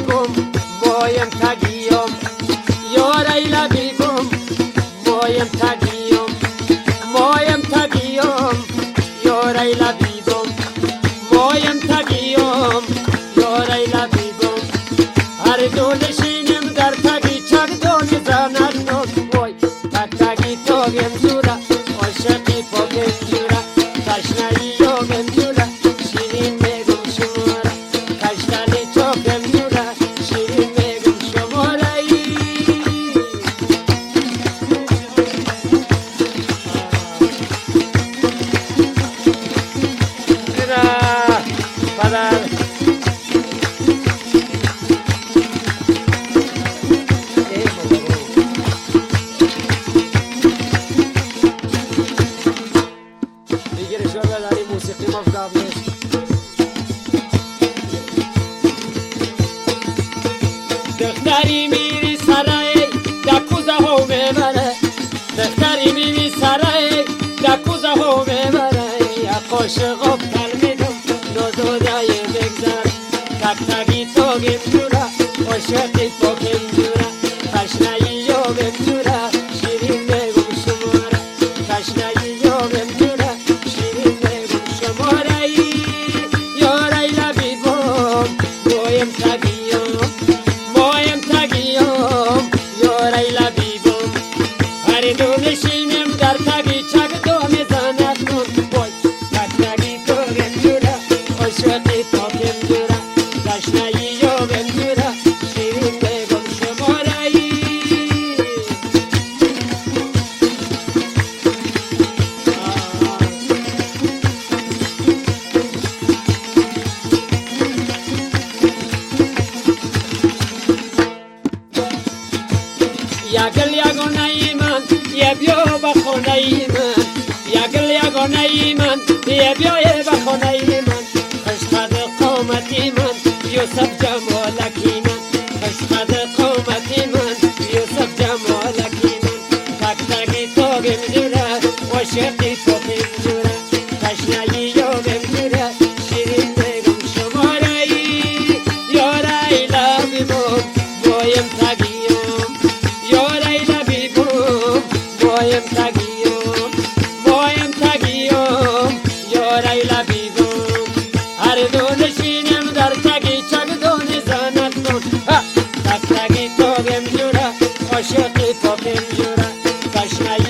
لبی بوم بایم تگیم یارای لبی بوم بایم تگیم مایم تگیم یارای لبی بوم مایم تگیم لبی بوم هر دو بابا. دیگه شو بداری موسیقی مفقاب نیست دختری میری سرای دکوزه ها می‌بره دختری میری سرای دکوزه ها می‌بره یا تل Katna gito gitula, oşet یگل یگانه من یه بیا به خانه من یگل یگانه من یه só vem me